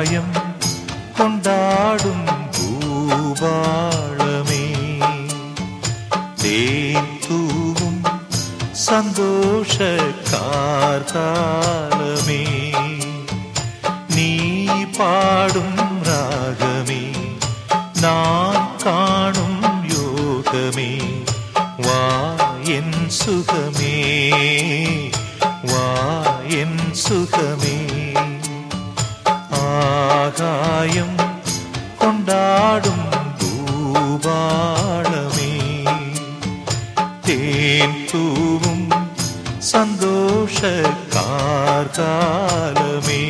ஆகாயம் கொண்டாடும் பூபாளமே தேன் தூவும் சந்தோஷ கார்த்தாலமே நீ பாடும் ராகமே நான் காணும் யோகமே. வா என் சுகமே. காயம் கொண்டாடும் பூபாளமே தேன் தூவும் சந்தோஷ கார்காலமே.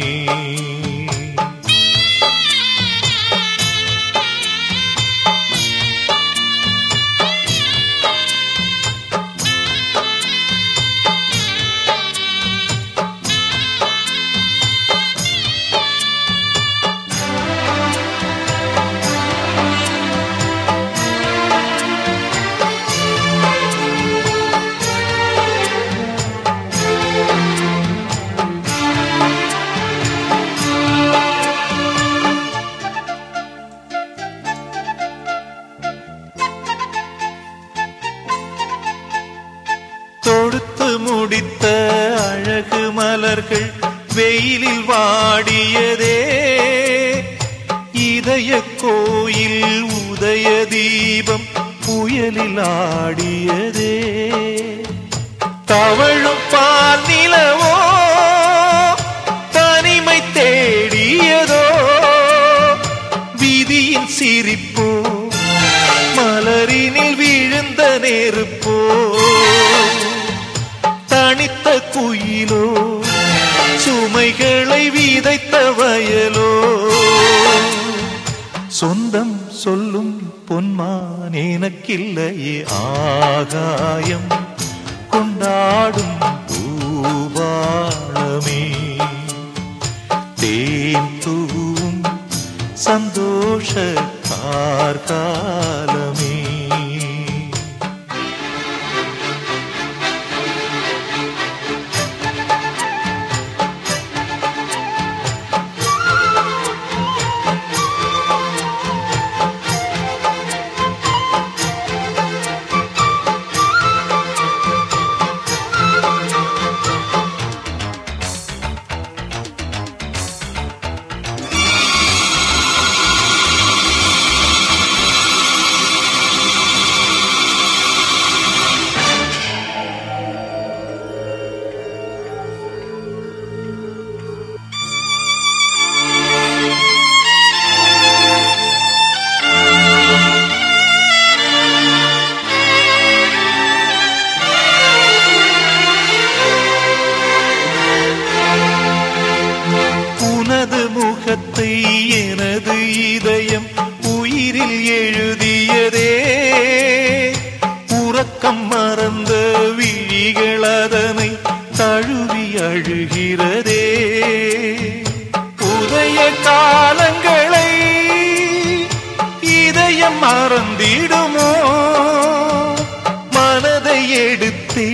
முடித்த அழகு மலர்கள் வெயிலில் வாடியதே. இதய கோயில் உதய தீபம் புயலில் ஆடியதே. தவழும் பால் நிலவோ தனிமை தேடியதோ. விதியின் சிரிப்போ மலரினில் விழுந்த நெருப்போ. தனித்த குயிலோ சுமைகளை விதைத்த வயலோ. சொந்தம் சொல்லும் பொன்மான் எனக்கில்லையே ஆகாயம். காலங்களை இதயம் மறந்திடுமோ? மனதை எடுத்தே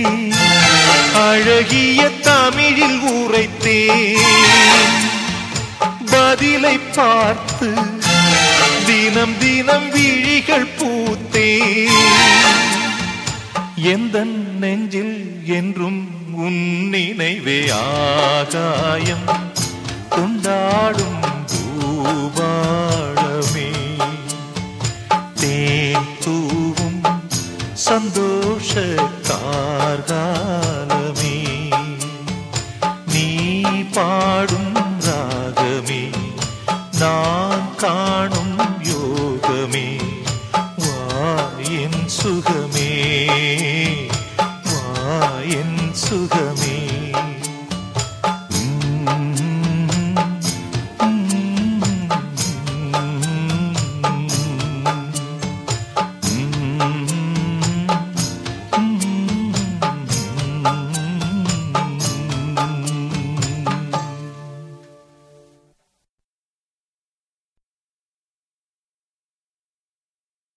அழகிய தமிழில் உரைத்தே பதிலை பார்த்து தினம் தினம் விழிகள் பூத்தே. எந்த நெஞ்சில் என்றும் உன் நினைவே ஆகாயம் கொண்டாடும் സുഖമേ മായൻ